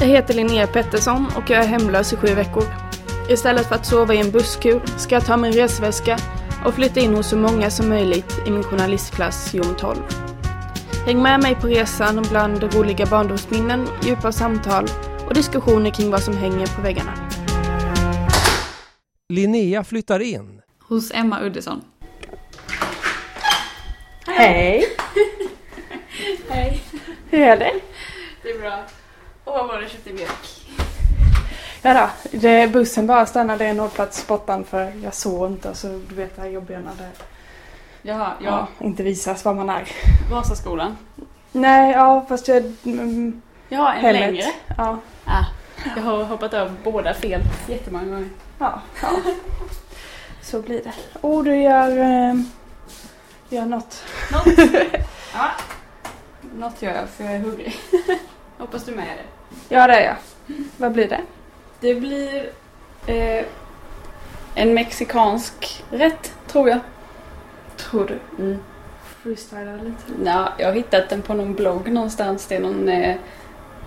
Jag heter Linnea Pettersson och jag är hemlös i sju veckor. Istället för att sova i en busskur ska jag ta min resväska och flytta in hos så många som möjligt i min journalistklass Jom 12. Häng med mig på resan bland roliga barndomsminnen, djupa samtal och diskussioner kring vad som hänger på väggarna. Linnea flyttar in. Hos Emma Uddesson. Hej! Hej. Hur är det? Det är bra. Och vad var det köpte mjölk? Ja då, det, bussen bara stannade en hållplats för jag såg inte så du vet det här jobbiga när det Jaha, ja. ja, inte visas var man är. Vasaskolan. Nej, ja fast jag... Mm, Ja, en hemmet. längre. Ja, Ah, jag har hoppat över båda fel jättemånga gånger. ja, ja. Så blir det. Och du gör... Eh, gör något. Något. ja. Något gör jag för jag är hungrig. Hoppas du med det. Ja, det är jag. Vad blir det? Det blir eh, en mexikansk rätt, tror jag. Tror du? Mm. Freestylar lite. Ja, jag har hittat den på någon blogg någonstans. Det är någon eh,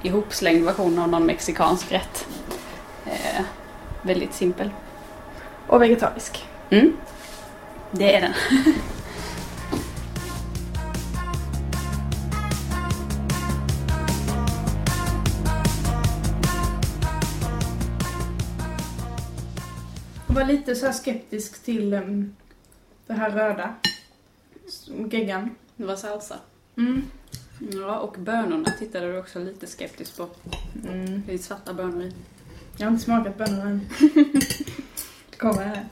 ihopslängd version av någon mexikansk rätt. Eh, väldigt simpel. Och vegetarisk. Mm. Det är den. lite så här skeptisk till um, det här röda. Geggan. Det var salsa. Mm. Ja, och bönorna tittade du också lite skeptiskt på. Mm. Det är svarta bönor i. Jag har inte smakat bönorna än. Kommer det?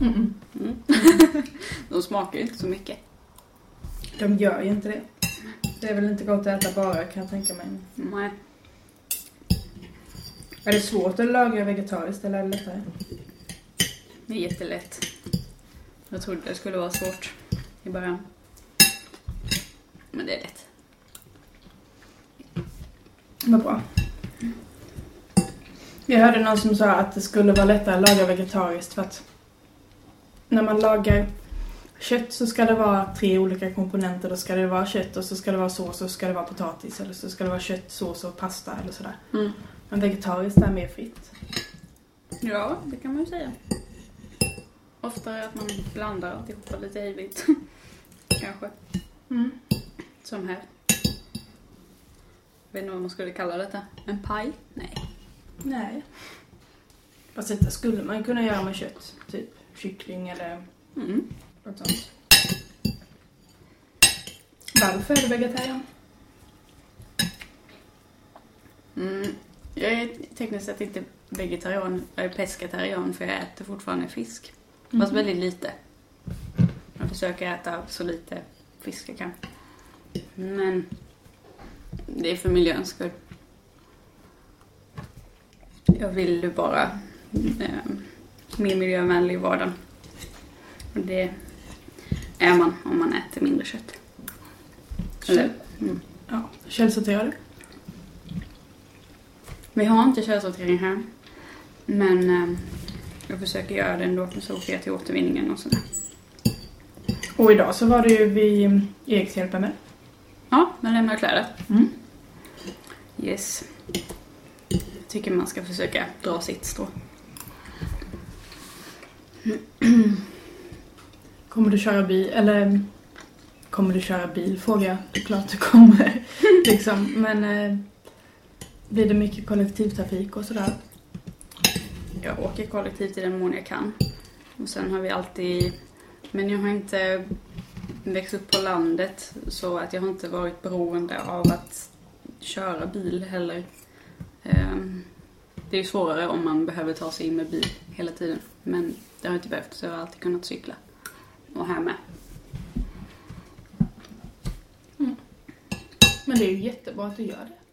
Mm. Mm. De smakar ju inte så mycket. De gör ju inte det. Det är väl inte gott att äta bara kan jag tänka mig. Nej. Är det svårt att laga vegetariskt eller är det lättare? Det är jättelätt. Jag trodde det skulle vara svårt i början. Men det är lätt. Vad bra. Jag hörde någon som sa att det skulle vara lättare att laga vegetariskt för att när man lagar kött så ska det vara tre olika komponenter. Då ska det vara kött och så ska det vara sås och så ska det vara potatis eller så ska det vara kött, sås och pasta eller sådär. Mm. Men vegetariskt är mer fritt. Ja, det kan man ju säga. Oftare att man blandar alltihopa lite hejvilt. Kanske. Mm. Som här. Jag vet inte vad man skulle kalla detta. En paj? Nej. Nej. Fast detta skulle man kunna göra med kött. Typ kyckling eller Mm. något sånt. Varför är du vegetarian? Mm. Jag är tekniskt sett inte vegetarian, jag är pescetarian för jag äter fortfarande fisk. Fast väldigt lite. Jag försöker äta så lite fisk jag kan. Men det är för miljöns skull. Jag vill ju bara eh, mer miljövänlig i vardagen. Och det är man om man äter mindre kött. Eller, mm. Ja, källsorterar du? Vi har inte källsortering här. Men eh, jag försöker göra det ändå. Så åker jag till återvinningen och sådär. Och idag så var det ju vi Erikshjälpen med. Ja, man lämnar kläder. Mm. Yes. Jag tycker man ska försöka dra sitt strå. Kommer du köra bil, eller kommer du köra bil är klart du kommer. liksom. Men eh, blir det mycket kollektivtrafik och sådär? Jag åker kollektivt i den mån jag kan. Och sen har vi alltid... Men jag har inte växt upp på landet så att jag har inte varit beroende av att köra bil heller. Ehm, Det är ju svårare om man behöver ta sig in med bil hela tiden. Men det har jag inte behövt så jag har alltid kunnat cykla. Och här med. Men det är ju jättebra att du gör det.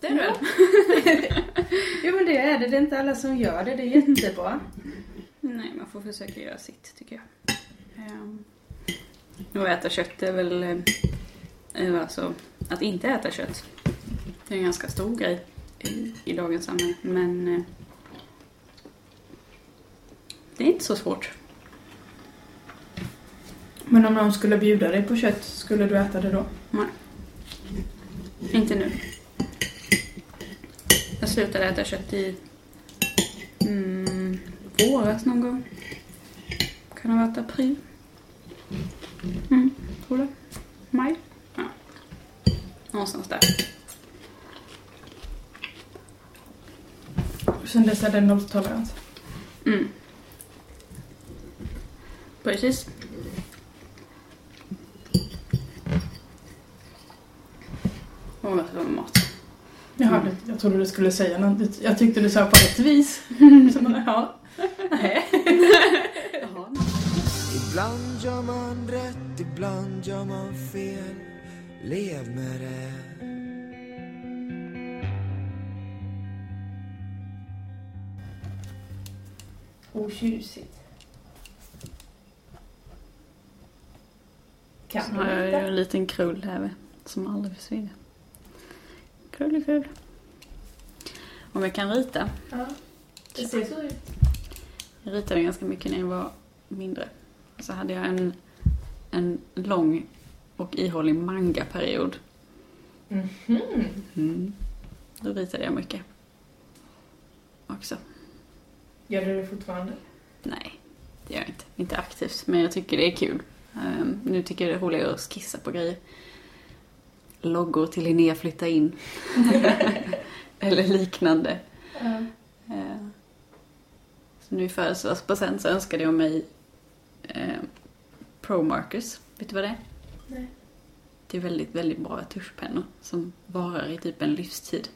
Det är väl. Jo men det är det. Det är inte alla som gör det. Det är jättebra. Nej, man får försöka göra sitt tycker jag. Um, och äta kött är väl... eh, alltså, att inte äta kött. Det är en ganska stor grej i, i dagens samhälle. Men eh, det är inte så svårt. Men om någon skulle bjuda dig på kött, skulle du äta det då? Nej. Inte nu. Slutade äta kött i mm, våras någon gång. Kan ha varit april. Mm, tror det. Maj. Ja. Någonstans där. Sen dess är det nolltolerans. Mm. Precis. Jag ska ha mat. Jaha, Mm. jag trodde du skulle säga något. Jag tyckte du sa på ett vis. Så man, ja. Nej. Ibland gör man rätt, ibland gör man fel. Lev med det. Otjusigt. Kan Så har jag ju lite? en liten krull här som aldrig försvinner. Krullekrull. Om jag kan rita. Ja. Det ser så ut. Jag ritade ganska mycket när jag var mindre. Så hade jag en, en lång och ihålig manga-period. Mhm. Mm. Då ritade jag mycket. Också. Gör du det fortfarande? Nej, det gör jag inte. Inte aktivt, men jag tycker det är kul. Ehm, nu tycker jag det är roligare att skissa på grejer. Loggor till Linnea flytta in. Eller liknande. Ja. Eh, Så nu i födelsedagspresent så önskade jag mig eh, Pro Markers. Vet du vad det är? Nej. Det är väldigt, väldigt bra tuschpennor som varar i typ en livstid.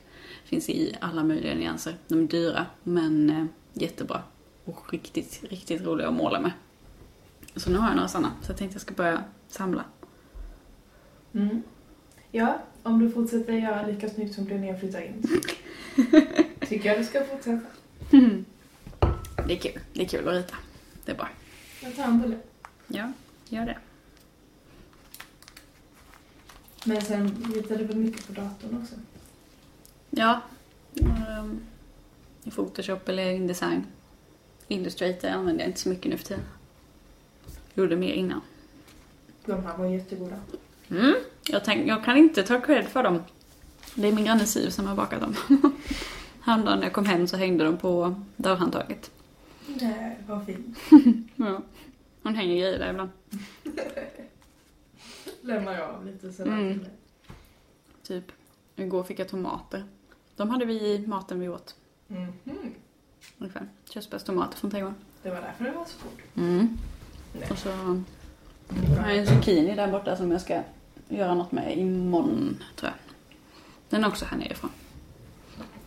Finns i alla möjliga nyanser. De är dyra, men eh, jättebra. Och riktigt, riktigt roliga att måla med. Så nu har jag några sådana, så jag tänkte jag ska börja samla. Mm. Ja, om du fortsätter göra lika snyggt som Linnea flyttar in. Tycker jag du ska fortsätta. Det är kul, det är kul att rita. Det är bra. Jag tar en bulle. Ja, gör det. Men sen ritar du väl mycket på datorn också? Ja. ehm, I Photoshop eller Indesign. Illustrator använder jag inte så mycket nu för tiden. Gjorde mer innan. De här var jättegoda. Mm. Jag, tänk, jag kan inte ta cred för dem. Det är min granne Siv som har bakat dem. Häromdagen när jag kom hem så hängde de på dörrhandtaget. Nej, vad fint. Ja. Hon hänger grejer där ibland. Lämnar jag av lite sådär Mm. Typ, igår fick jag tomater. De hade vi i maten vi åt. Mhm. Ungefär. Körsbärstomater från trädgården. Det var därför det var så fort. Mm. Nej. Och så har jag en zucchini där borta som jag ska göra något med imorgon, tror jag. Den är också här nerifrån.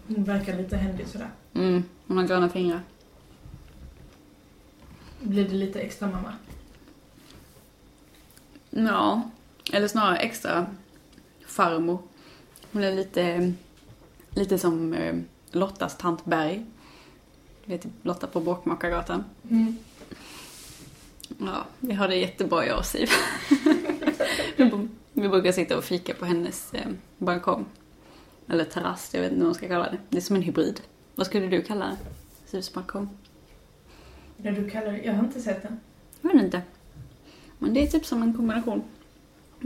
Hon verkar lite händig sådär. Mm. Hon har gröna fingrar. Blir det lite extra mamma? Ja, eller snarare extra farmor. Hon är lite, lite som eh, Lottas tant Berg. Du vet Lotta på Bråkmakargatan. Mm. Ja, vi har det jättebra jag och Siv. vi, brukar sitta och fika på hennes eh, balkong. Eller terrass, jag vet inte vad man ska kalla det. Det är som en hybrid. Vad skulle du kalla det? Sivs balkong? När du kallar det, jag har inte sett den. Jag vet inte. Men det är typ som en kombination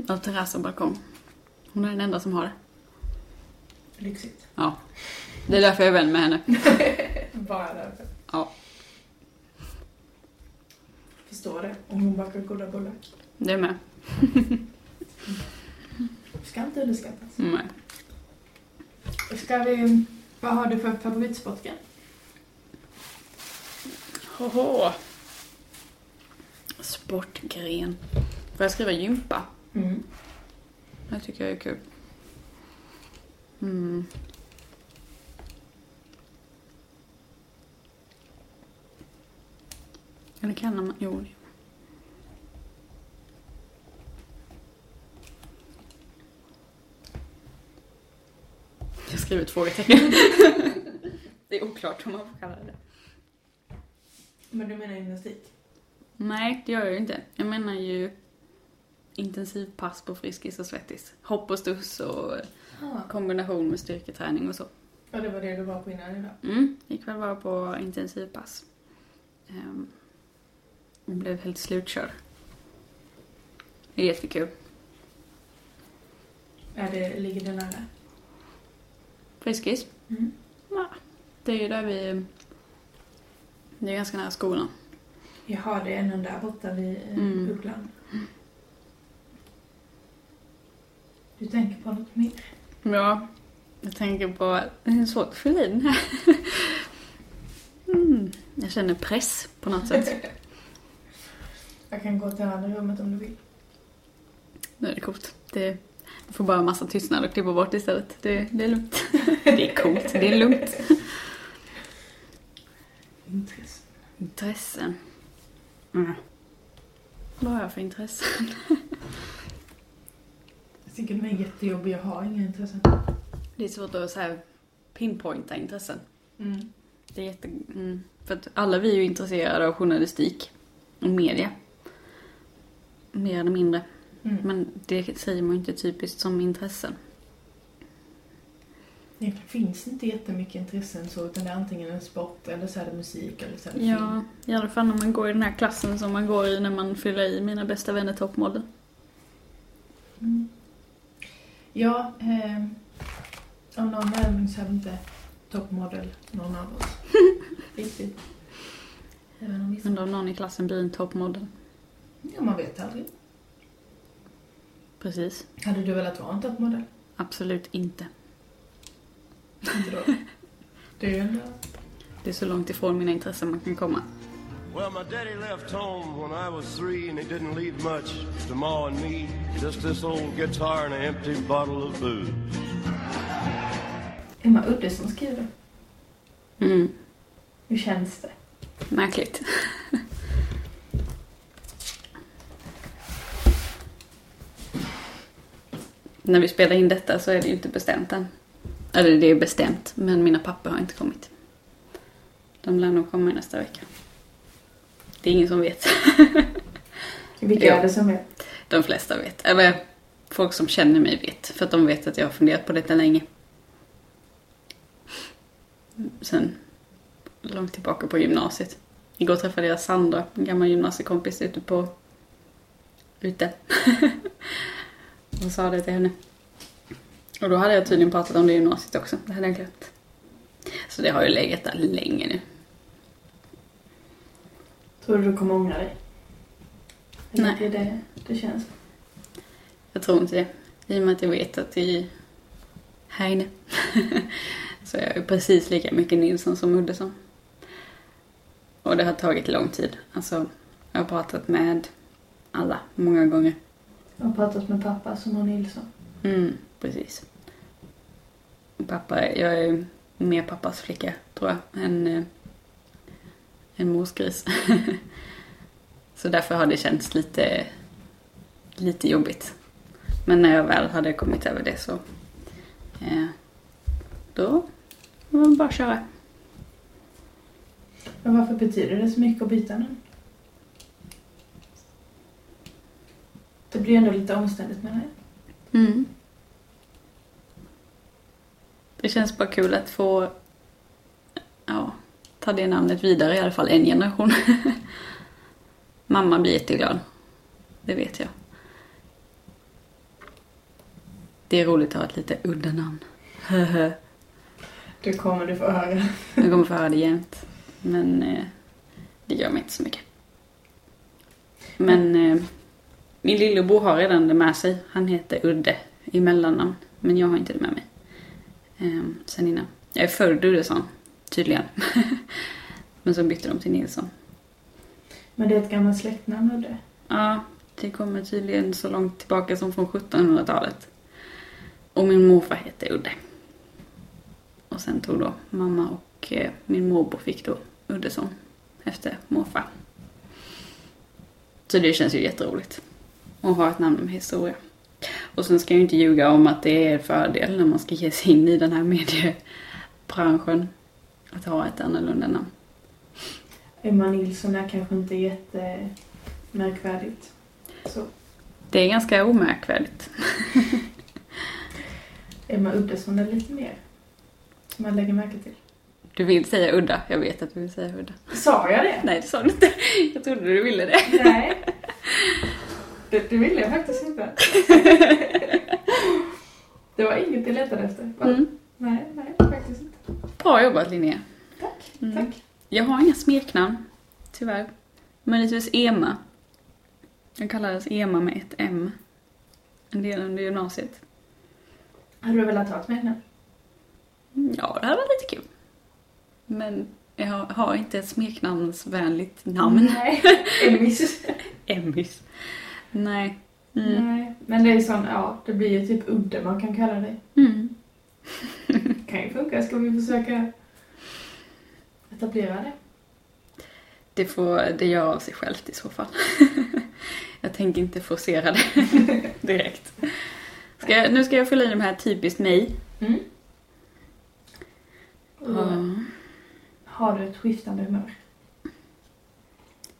av terrass och balkong. Hon är den enda som har det. Lyxigt. Ja. Det är därför jag är vän med henne. Bara därför. Ja, Förstår det. Om hon bakar goda bullar. det är med. Ska inte underskattas. Nej. Ska vi... Vad har du för favoritsportgren? Hoho. Sportgren. Får jag skriva gympa? Mm. Det tycker jag är kul. Mm. Eller kallar man... Jo. Jag skriver ett frågetecken. det är oklart om man får kalla det det. Men du menar gymnastik? Nej, det gör jag ju inte. Jag menar ju intensivpass på Friskis och Svettis. Hopp och studs och Ah. kombination med styrketräning och så. Och det var det du var på innan idag? Mm, gick väl bara på intensivpass. Um, och blev helt slutkörd. Det är jättekul. Är det, ligger det nära? Friskis? Mm. Ja, det är ju där vi... Det är ganska nära skolan. Jaha, det är någon där borta vid eh, Mm. Ugglan. Du tänker på något mer? Ja, jag tänker på... Det är svårt att fylla i den här. Mm, jag känner press på något sätt. Jag kan gå till andra rummet om du vill. Nu är det coolt. Det, får bara en massa tystnad och klippa bort istället. Det, det är lugnt. Det är coolt. Det är lugnt. Intresse. Intressen. Mm. Vad har jag för intressen? Jag tycker de är jättejobbiga. Jag har inga intressen. Det är svårt att så här pinpointa intressen. Mm. Det är jätte... Mm. För att alla vi är ju intresserade av journalistik och media. Mer eller mindre. Mm. Men det säger man ju inte typiskt som intressen. Egentligen finns det inte jättemycket intressen så utan det är antingen en sport eller så är det musik eller så är det film. Ja, i alla fall när man går i den här klassen som man går i när man fyller i Mina bästa vänner toppmodell. Mm. Ja, eh, av någon anledning så är vi inte toppmodell någon av oss. Riktigt. Men om någon i klassen blir en toppmodell. Ja, man vet aldrig. Precis. Hade du velat vara en toppmodell? Absolut inte. Inte då? Det är ändå... Det är så långt ifrån mina intressen man kan komma. Well, my daddy left home when I was three, and he didn't leave much to Ma and me. Just this old guitar and an empty bottle of booze. Emma Uddesson skriver. Mm. Hur känns det? Märkligt. När vi spelar in detta så är det ju inte bestämt än. Eller det är bestämt, men mina papper har inte kommit. De lär nog komma nästa vecka. Det är ingen som vet. Vilka Ja. är det som vet? De flesta vet. Eller folk som känner mig vet. För att de vet att jag har funderat på detta länge. Sen långt tillbaka på gymnasiet. Igår träffade jag Sandra, en gammal gymnasiekompis ute på... Ute. och sa det till henne. Och då hade jag tydligen pratat om det i gymnasiet också. Det hade jag glömt. Så det har ju legat där länge nu. Tror du du kommer ångra dig? Eller Nej. att Det, är det, det känns. Jag tror inte det. I och med att jag vet att i här inne så är jag ju precis lika mycket Nilsson som Uddesson. Och det har tagit lång tid. Alltså, jag har pratat med alla många gånger. Har pratat med pappa som har Nilsson. Mm, precis. Pappa, jag är mer pappas flicka, tror jag, än eh, en morsgris. så därför har det känts lite, lite jobbigt. Men när jag väl hade kommit över det så, eh, då var det bara att köra. Men varför betyder det så mycket att byta namn? Det blir ändå lite omständigt menar jag. Mm. Det känns bara kul att få ja, ta det namnet vidare i alla fall en generation. Mamma blir jätteglad. Det vet jag. Det är roligt att ha ett lite udda namn. Det kommer du få höra. Jag kommer få höra det jämt. Men eh, det gör mig inte så mycket. Men eh, min lillebror har redan det med sig. Han heter Udde i mellannamn. Men jag har inte det med mig. Eh, sen innan. Jag är född Uddesson, tydligen. men så bytte de till Nilsson. Men det är ett gammalt släktnamn Udde. Ja, det kommer tydligen så långt tillbaka som från 1700-talet. Och min morfar hette Udde. Och sen tog då mamma och eh, min morbror fick då Uddesson efter morfar. Så det känns ju jätteroligt. Att ha ett namn med historia. Och sen ska jag ju inte ljuga om att det är en fördel när man ska ge sig in i den här mediebranschen. Att ha ett annorlunda namn. Emma Nilsson är kanske inte jättemärkvärdigt. Så. Det är ganska omärkvärdigt. Emma Uddesson är lite mer. Som man lägger märke till. Du vill säga udda. Jag vet att du vill säga udda. Sa jag det? Nej, det sa du inte. Jag trodde du ville det. Nej. Det, det ville jag faktiskt inte. det var inget jag letade efter. Mm. Nej, nej, faktiskt inte. Bra jobbat Linnea. Tack, Mm. tack. Jag har inga smeknamn, tyvärr. Möjligtvis Ema. Jag kallades Ema med ett M. En del under gymnasiet. Hade du velat ha ett smeknamn? Ja, det hade varit lite kul. Men jag har, har inte ett smeknamnsvänligt namn. Nej. Emmis. Emmis. Nej. Mm. Nej. Men det är sån, ja, det blir ju typ udde man kan kalla dig. Mm. Kan ju funka. Ska vi försöka etablera det? Det får det göra av sig självt i så fall. jag tänker inte forcera det direkt. Ska jag, nu ska jag fylla i de här typiskt mig. Mm. Ja. Har du ett skiftande humör?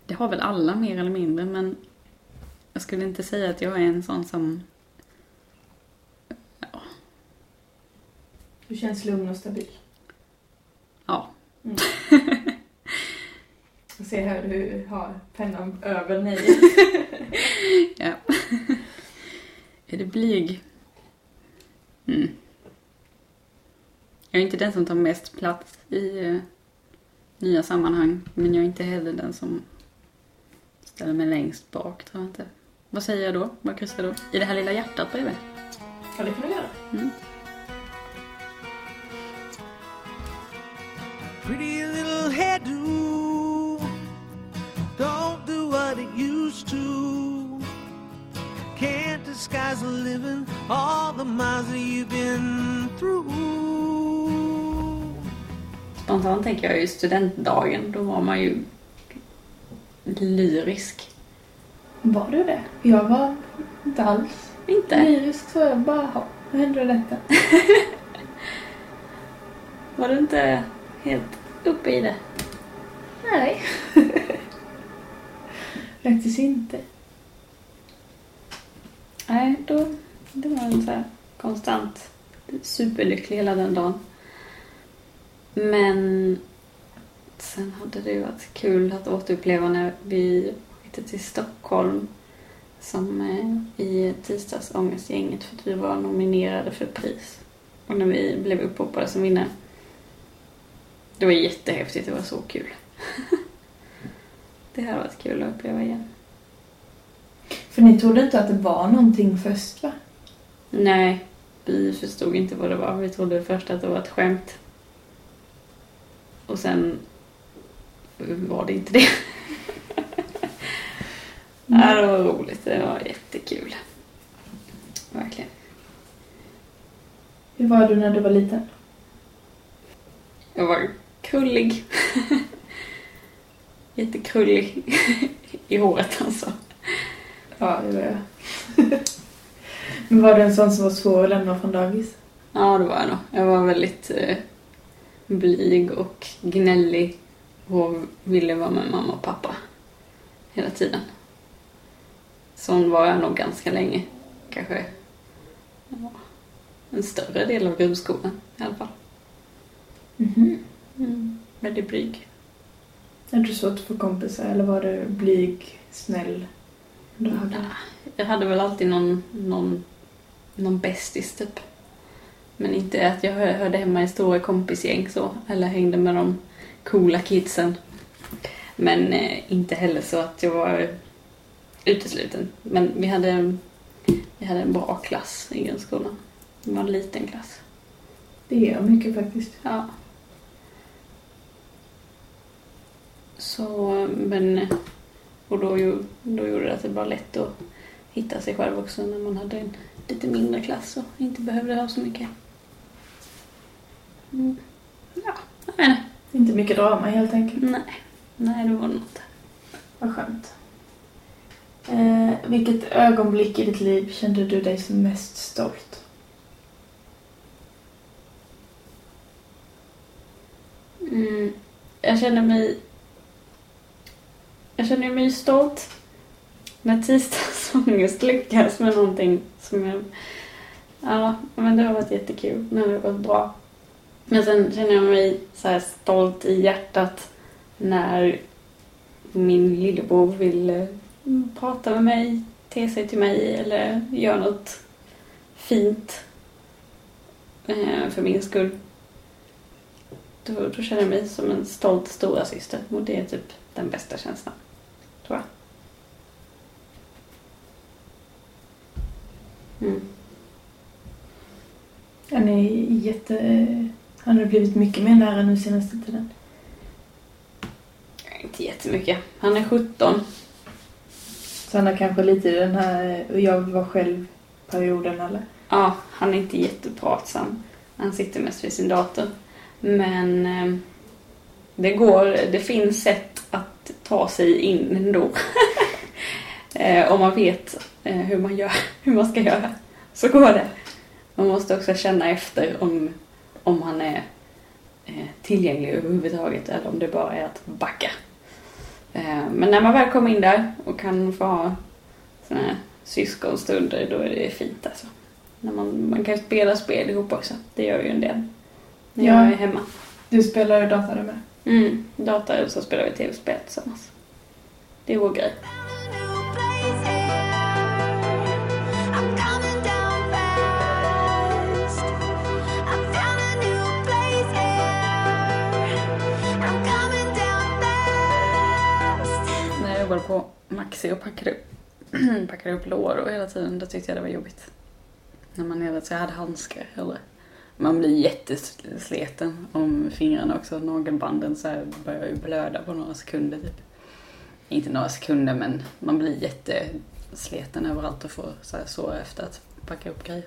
Det har väl alla mer eller mindre, men jag skulle inte säga att jag är en sån som... Ja, Du känns lugn och stabil. ja. Mm. Jag ser här du har pennan över nej. ja. är det blyg? Mm. Jag är inte den som tar mest plats i eh, nya sammanhang, men jag är inte heller den som ställer mig längst bak, tror jag inte. Vad säger jag då? Vad kryssar jag då? I det här lilla hjärtat bredvid? Ja, det kan du göra. Mm. Pretty little hairdo. Don't do what it used to. Can't disguise the living, all the miles that you've been through. Spontant tänker jag ju studentdagen, då var man ju lyrisk. Var du det? Jag var inte alls Inte? lyrisk så jag bara, "Ha, hur hände detta? Var du inte helt uppe i det? Nej. Faktiskt inte. Nej, då, det var en så här konstant superlycklig hela den dagen. Men sen hade det ju varit kul att återuppleva när vi åkte till Stockholm som eh, i tisdagsångestgänget för att vi var nominerade för pris. Och när vi blev uppropade som vinnare. Det var jättehäftigt, det var så kul. det hade varit kul att uppleva igen. För ni trodde inte att det var någonting först va? Nej, vi förstod inte vad det var. Vi trodde först att det var ett skämt. Och sen var det inte det. Ja, det var roligt. Det var jättekul. Verkligen. Hur var du när du var liten? Jag var krullig. Jättekrullig i håret alltså. Ja, det var jag. Men var du en sån som var svår att lämna från dagis? Ja, det var jag nog. Jag var väldigt eh, blyg och gnällig och ville vara med mamma och pappa hela tiden. Sån var jag nog ganska länge. Kanske ja, en större del av grundskolan i alla fall. Mhm. Mm. Väldigt blyg. Hade du svårt att få kompisar eller var du blyg, snäll? Du hade... Jag hade väl alltid någon, någon, någon bästis typ. Men inte att jag hör- hörde hemma i stora kompisgäng så. Eller hängde med de coola kidsen. Men eh, inte heller så att jag var utesluten. Men vi hade, vi hade en bra klass i grundskolan. Det var en liten klass. Det gör mycket faktiskt. Ja. Så, men... Och då, då gjorde det att det var lätt att hitta sig själv också när man hade en lite mindre klass och inte behövde ha så mycket. Mm. Ja, jag vet inte. Mycket drama helt enkelt. Nej. Nej, det var inte. Vad skönt. Eh, vilket ögonblick i ditt liv kände du dig som mest stolt? Mm. Jag känner mig... Jag känner mig stolt när tisdagsångest lyckas med någonting som jag... Ja, men det har varit jättekul när det har gått bra. Men sen känner jag mig så här stolt i hjärtat när min lillebror vill prata med mig ter sig till mig eller gör något fint eh, för min skull. Då, då känner jag mig som en stolt stora syster och det är typ den bästa känslan. Tror jag. Mm. Han är jätte... Han har blivit mycket mer nära nu senaste tiden. Inte jättemycket. Han är 17. Så han kanske lite i den här och jag var själv-perioden eller? Ja, han är inte jättepratsam. Han sitter mest vid sin dator. Men eh, det går, det finns sätt att ta sig in ändå. Eh, om man vet hur man gör, hur man ska göra. Så går det. Man måste också känna efter om, om han är tillgänglig överhuvudtaget eller om det bara är att backa. Eh, men när man väl kommer in där och kan få ha såna här syskonstunder då är det fint alltså. När man, man kan spela spel ihop också. Det gör ju en del. När Ja. jag är hemma. Du spelar data du med? Mm, data eller så spelar vi tv-spel tillsammans. Det är vår grej. Jobbade på Maxi och packade upp, packade upp lådor hela tiden, då tyckte jag det var jobbigt. När man hela tiden hade handskar eller man blir jättesleten om fingrarna också. Nagelbanden så här börjar ju blöda på några sekunder typ. Inte några sekunder men man blir jättesleten överallt och får så här sår efter att packa upp grejer.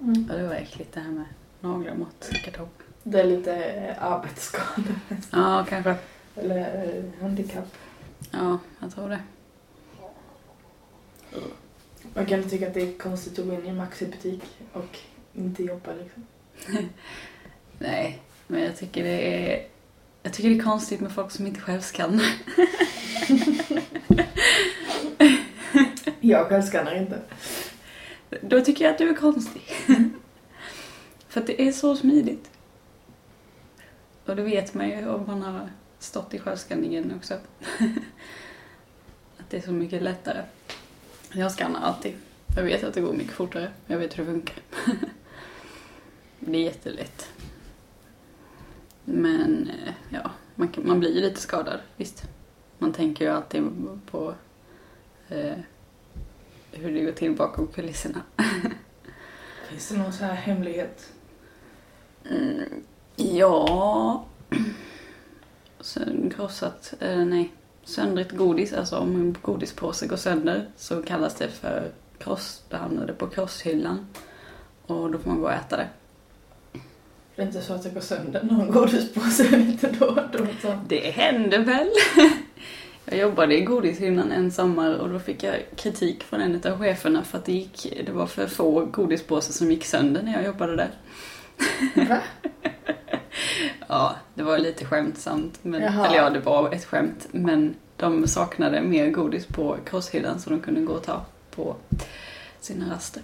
Mm. Ja, det var äckligt det här med naglar mot kartong. Det är lite eh, arbetsskada. Ja, kanske. Eller eh, handikapp. Ja, jag tror det. Man kan tycka att det är konstigt att gå in i en Maxi-butik och inte jobba liksom. Nej, men jag tycker det är... Jag tycker det är konstigt med folk som inte självskannar. Jag självskannar inte. Då tycker jag att du är konstig. För att det är så smidigt. Och det vet man ju om man har stått i självskanningen också. att det är så mycket lättare. Jag skannar alltid. Jag vet att det går mycket fortare. Jag vet hur det funkar. det är jättelätt. Men eh, ja, man, kan, man blir ju lite skadad, visst. Man tänker ju alltid på eh, hur det går till bakom kulisserna. Finns det någon så här hemlighet? Mm, ja... Krossat, eh, nej, söndrigt godis. Alltså om en godispåse går sönder så kallas det för kross. Det hamnade på krosshyllan. Och då får man gå och äta det. Det är inte så att det går sönder någon godispåse lite då och då. Så. Det hände väl? Jag jobbade i godishyllan en sommar och då fick jag kritik från en av cheferna för att det, gick, det var för få godispåsar som gick sönder när jag jobbade där. Va? Ja, det var lite skämtsamt. Men, Jaha. eller ja, det var ett skämt. Men de saknade mer godis på crosshyllan så de kunde gå och ta på sina raster.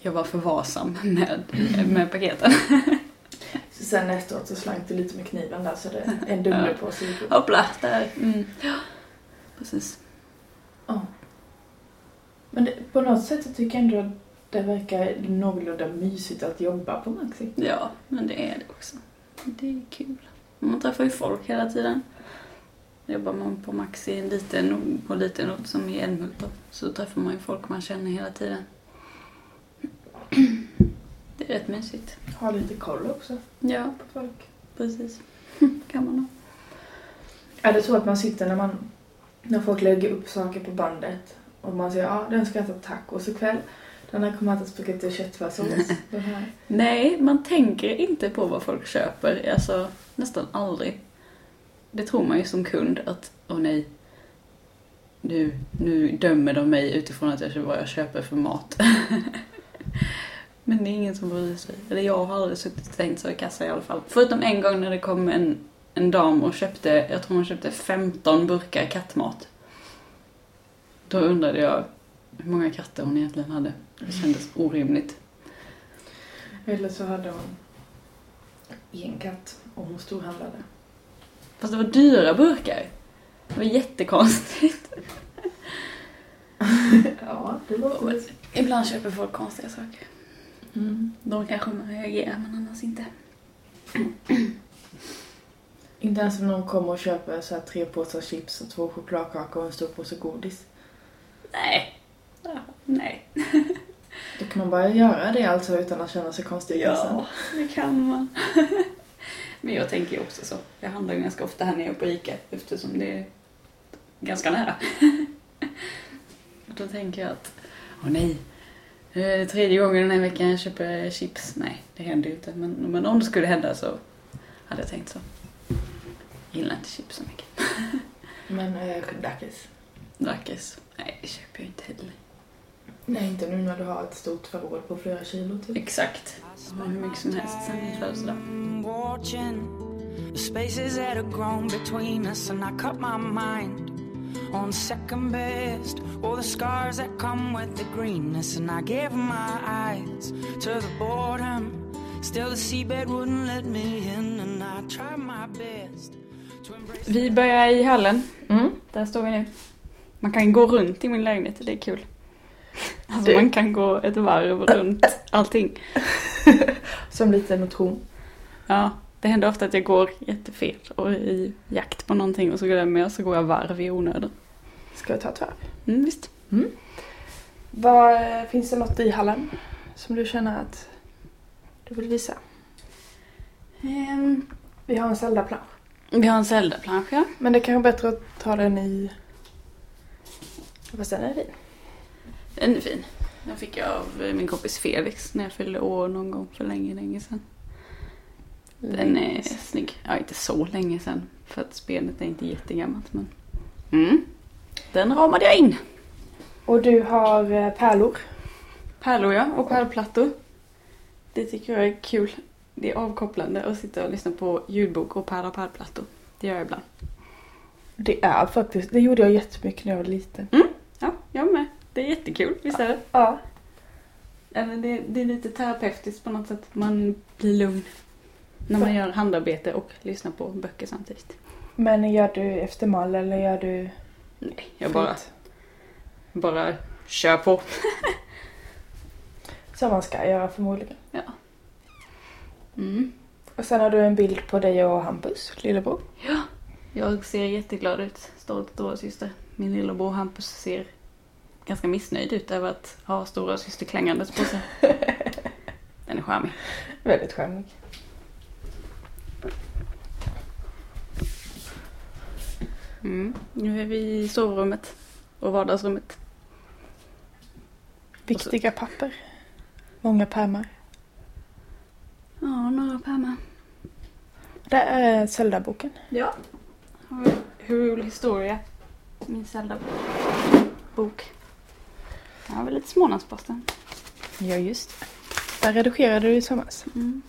Jag var för varsam med, med paketen. Så sen efteråt så slank du lite med kniven där så det en dubbelpåse gick upp. Hoppla, där. Mm. Ja, precis. Ja. Men det, på något sätt så tycker jag ändå att det verkar någorlunda mysigt att jobba på Maxi. Ja, men det är det också. Det är kul. Man träffar ju folk hela tiden. Jobbar man på Maxi, en liten, på en liten ort som i Älmhult så träffar man ju folk man känner hela tiden. Det är rätt mysigt. Ha lite koll också Ja, på folk. precis. kan man ha. Är det så att man sitter när man när folk lägger upp saker på bandet och man säger ja den ska äta tacos ikväll. Den här kommer äta spagetti och köttfärssås. Den här. Nej, man tänker inte på vad folk köper. Alltså, nästan aldrig. Det tror man ju som kund att, åh nej, nu, nu dömer de mig utifrån att jag köper vad jag köper för mat. Men det är ingen som bryr sig. Eller jag har aldrig suttit och tänkt så i kassan i alla fall. Förutom en gång när det kom en, en dam och köpte, jag tror hon köpte 15 burkar kattmat. Då undrade jag hur många katter hon egentligen hade. Det kändes orimligt. Eller så hade hon en katt och hon storhandlade. Fast det var dyra burkar. Det var jättekonstigt. Ja, det låter lite... Ibland köper folk konstiga saker. Mm. Då kanske man reagerar, men annars inte. Inte ens om någon kommer och köper så tre påsar chips och två chokladkakor och en stor påse godis. Nej. Ja, nej. Då kan man bara göra det alltså utan att känna sig konstig. Ja, det kan man. Men jag tänker ju också så. Jag handlar ju ganska ofta här nere på Ica eftersom det är ganska nära. Och då tänker jag att, åh nej, det är tredje gången den här veckan jag köper chips. Nej, det händer ju inte. Men, men om det skulle hända så hade jag tänkt så. Gillar inte chips så mycket. Men äh, Dackis. Drackis, nej det köper jag inte heller. Nej, inte nu när du har ett stort förråd på flera kilo typ. Exakt. Jag har hur mycket som helst sen min födelsedag. watching the spaces that have grown between us, and I cut my mind on second best. All the scars that come with the greenness, and I gave my eyes to the boredom. Still, the seabed wouldn't let me in, and I tried my best to embrace. Vi börjar i hallen. Mm. Där står vi nu. Man kan gå runt i min lägenhet, det är kul. Alltså Det- man kan gå ett varv runt allting. Som lite motion. Ja, det händer ofta att jag går jättefel och är i jakt på någonting och så glömmer jag och så går jag varv i onödan. Ska vi ta ett varv? Mm, visst. Vad, eh, finns det något i hallen som du känner att du vill visa? Ehm, Vi har en Zelda-plansch. vi har en Zelda-plansch ja. Men det är kanske bättre att ta den i... Fast den är fin. Den är fin. Den fick jag av min kompis Felix när jag fyllde år någon gång för länge, länge sedan. Den är snygg. Ja, inte så länge sedan. För att spelet är inte jättegammalt men... Mm. Den ramade jag in. Och du har eh, pärlor. Pärlor ja, och pärlplattor. Det tycker jag är kul. Det är avkopplande att sitta och lyssna på ljudbok och pärla pärlplattor. Det gör jag ibland. Det är faktiskt, det gjorde jag jättemycket när jag var liten. Ja, jag med. Det är jättekul, visst är det? Ja. Eller det, det är lite terapeutiskt på något sätt. Man blir lugn. När man gör handarbete och lyssnar på böcker samtidigt. Men gör du efter mall eller gör du Nej, jag bara, fritt? bara kör på. Som man ska göra förmodligen. Mm. Och sen har du en bild på dig och Hampus, lillebror. Jag ser jätteglad ut. Stolt stora syster. Min lillebror Hampus ser ganska missnöjd ut över att ha stora syster klängandes på sig. Den är charmig. Väldigt charmig. Mm. Nu är vi i sovrummet och vardagsrummet. Viktiga papper. Många pärmar. Ja, några pärmar. Där är Zelda-boken. Ja. Har vi Hur historia. Min Zelda-bok. Har vi lite Smålandsposten. Ja, just det. Där redigerade du i somras. Mm.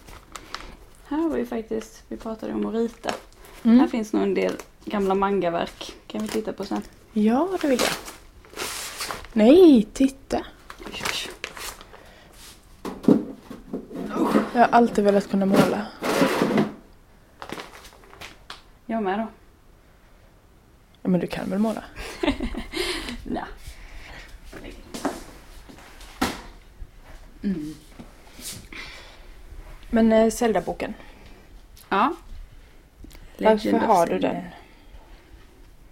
Här har vi faktiskt, vi pratade om att rita. Mm. Här finns nog en del gamla mangaverk. Kan vi titta på sen. Ja, det vill jag. Nej, titta. Jag har alltid velat kunna måla. Jag med då. Ja, men du kan väl måla? Ja. Mm. Men eh, Zelda-boken. Ja. Varför Legend of har du den?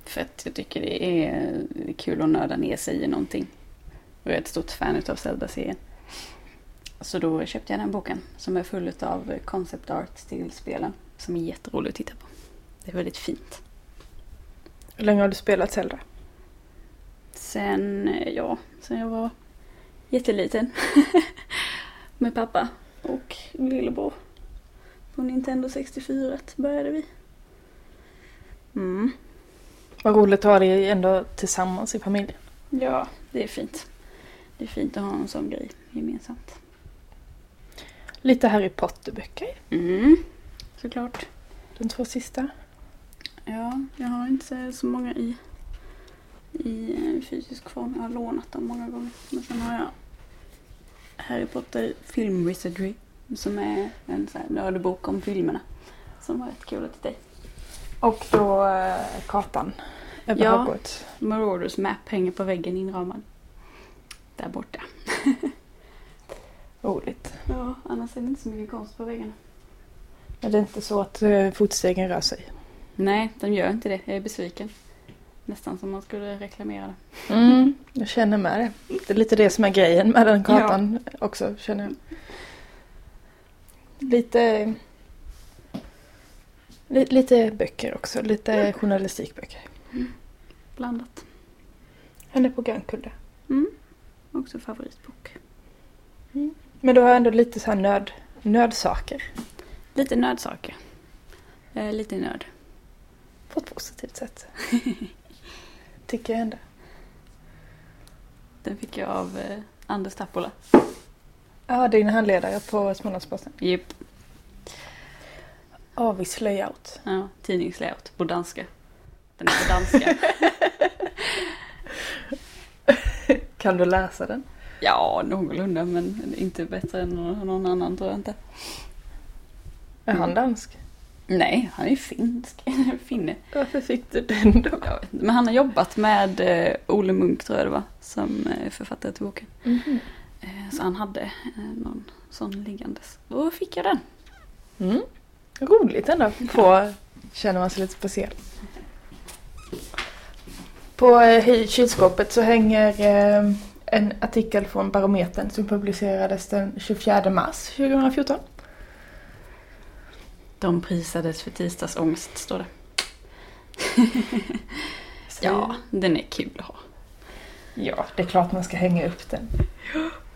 För att jag tycker det är kul att nörda ner sig i någonting. Och jag är ett stort fan utav Zelda-serien. Så då köpte jag den boken som är full av concept art till spelen. Som är jätterolig att titta på. Det är väldigt fint. Hur länge har du spelat Zelda? Sen, eh, ja, sen jag var jätteliten. Med pappa och lillebror. På Nintendo 64 började vi. Mm. Vad roligt att ha det ändå tillsammans i familjen. Ja, det är fint. Det är fint att ha en sån grej gemensamt. Lite Harry Potter-böcker. Mm, såklart. De två sista. Ja, jag har inte så många i, i eh, fysisk form. Jag har lånat dem många gånger. Men sen har jag Harry Potter Film Wizardry. Som är en nördbok om filmerna. Som var rätt kul att titta i. Och då eh, kartan över Ja. Hogwarts. Marauders Map hänger på väggen inramad. där borta. Roligt. Ja, annars är det inte så mycket konst på väggarna. Men det är inte så att eh, fotstegen rör sig. Nej, de gör inte det. Jag är besviken. Nästan som man skulle reklamera det. Mm, jag känner med det. Det är lite det som är grejen med den kartan också, känner jag. Lite, li, lite böcker också, lite journalistikböcker. Blandat. Henne på Grönkulla. Mm. Också favoritbok. Men du har ändå lite så här nöd, nödsaker. Lite nödsaker. Är lite nörd. På ett positivt sätt. Tycker jag ändå. Den fick jag av eh, Anders Tappola. Ja, din handledare på Smålandsposten. Jipp. Avis layout. Ja, tidningslayout på danska. Den är på danska. Kan du läsa den? ja, någorlunda men inte bättre än någon någon annan tror jag inte. Är han dansk? Nej, han är ju finsk. Finne. Varför fick du den då? Jag vet inte. Men han har jobbat med eh, Ole Munk tror jag det var. Som eh, författare till boken. Eh, så han hade eh, någon sån liggandes. Då fick jag den. Mm. Roligt ändå. På känner man sig lite speciell. På eh, kylskåpet så hänger eh, en artikel från Barometern som publicerades den 24 mars 2014. De prisades för tisdagsångest står det. Ja, den är kul att ha. ja, det är klart man ska hänga upp den.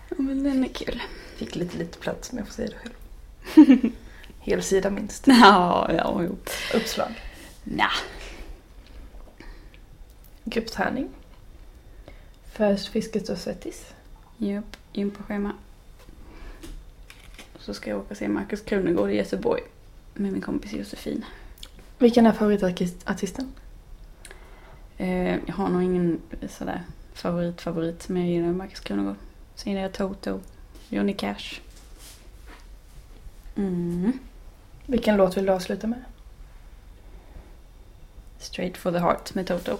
Ja, men den är kul. Fick lite lite plats om jag får säga det själv. Hel sida minst. Ja, ja, jo. Uppslag. Nja. Gruppträning. Först fisket och svettis. Japp, in på schema. Så ska jag åka och se Markus Krunegård i Göteborg. Med min kompis Josefin. Vilken är favoritartisten? Eh, jag har nog ingen sådär favorit favorit. Men jag gillar Markus Krunegård. Sen gillar jag Toto. Johnny Cash. Mm. Vilken låt vill du avsluta med? Straight for the heart med Toto.